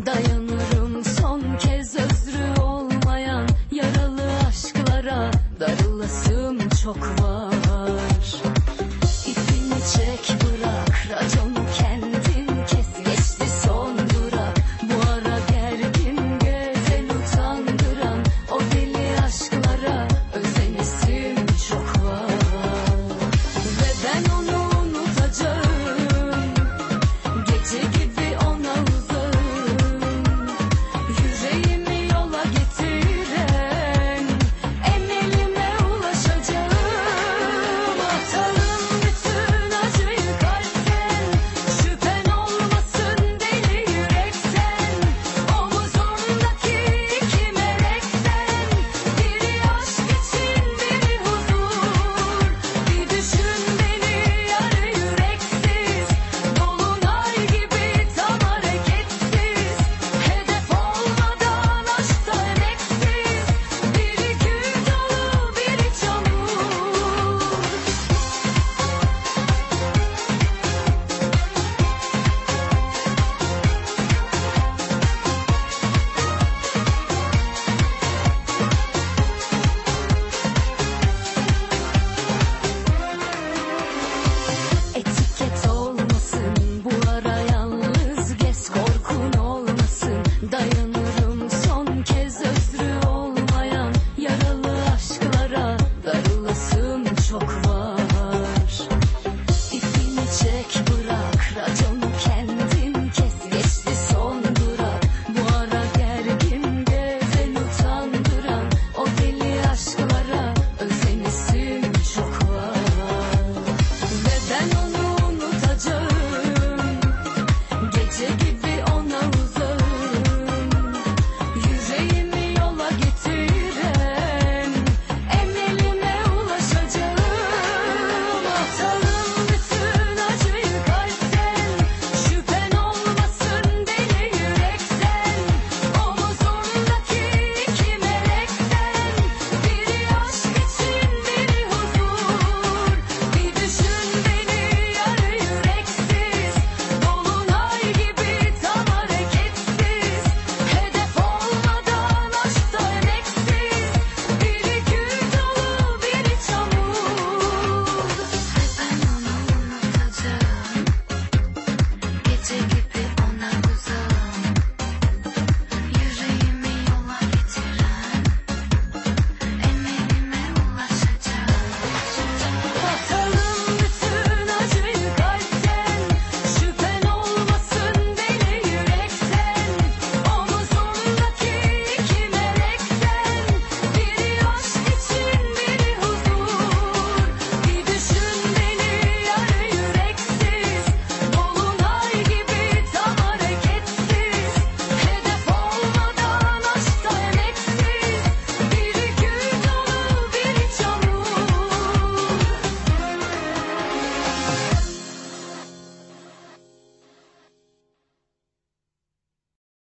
导演。